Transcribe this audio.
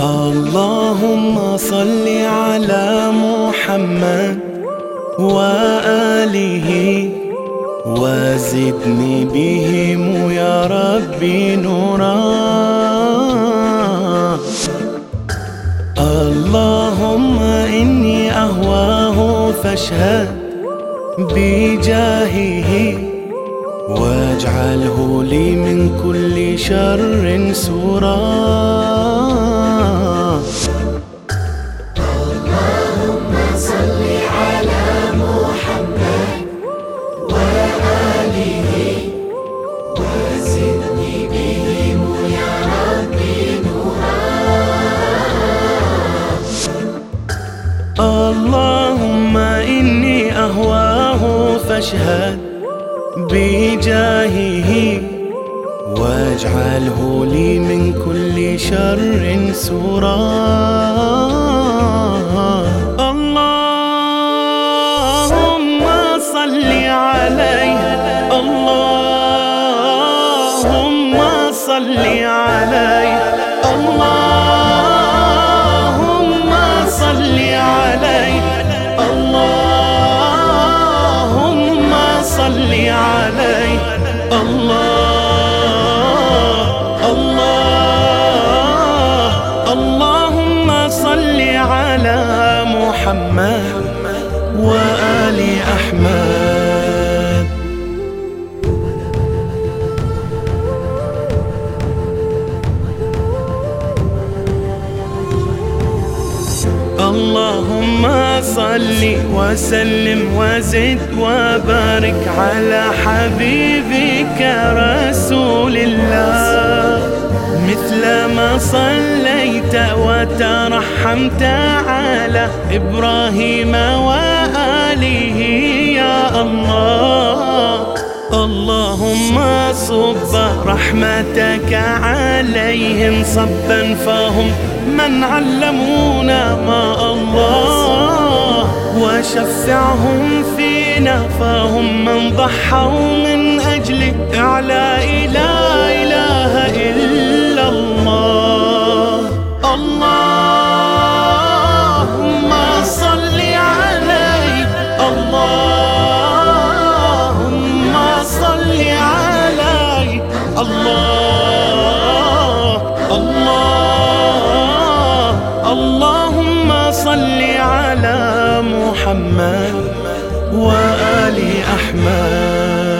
اللهم صل على محمد وآله وزدني بهم يا ربي نورا اللهم إني أهواه فاشهد بجاهه واجعله لي من كل شر سورا اللهم إني أهواه فاشهد بجاهه واجعله لي من كل شر سورا اللهم صل عليه. اللهم صل عليه. اللهم الله الله اللهم صل على محمد وآل أحمد. اللهم صل وسلم وزد وبارك على حبيبك رسول الله. مثل ما صليت وترحمت على إبراهيم وآله يا الله. اللهم وصب رحمتك عليهم صبا فهم من علمونا ما الله وشفعهم فينا فهم من ضحوا من أجل إعلائنا اللهم صل على محمد وآل أحمد.